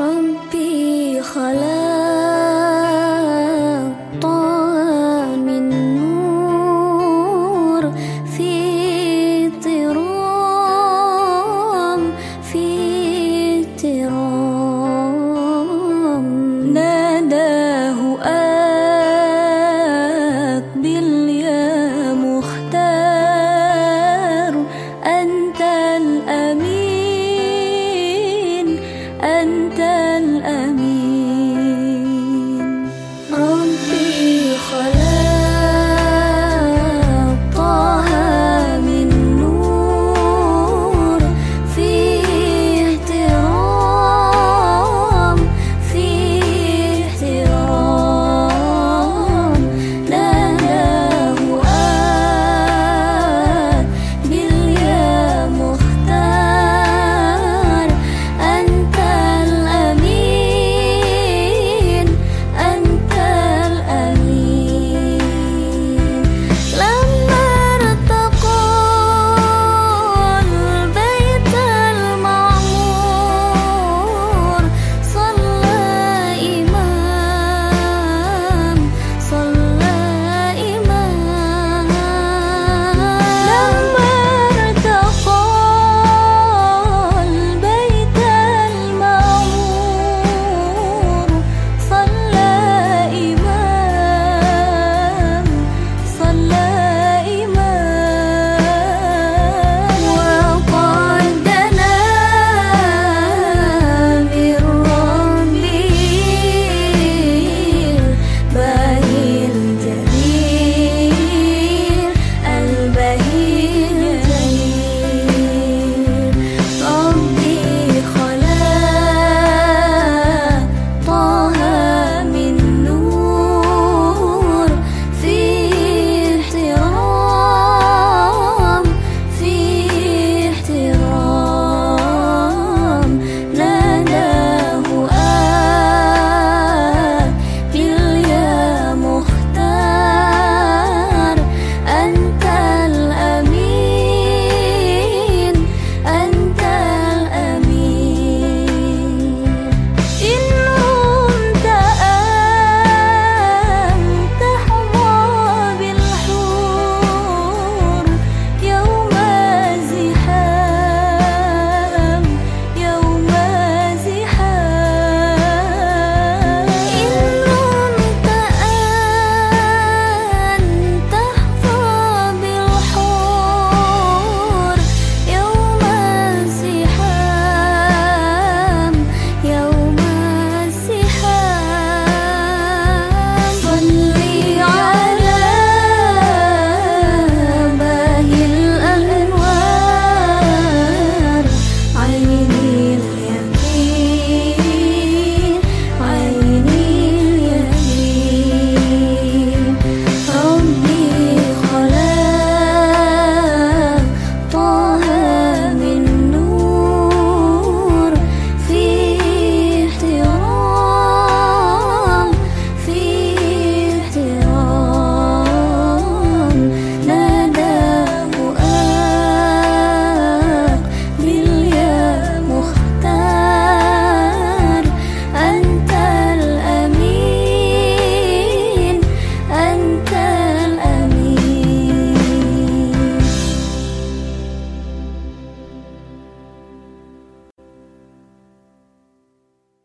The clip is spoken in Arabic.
ربي خلق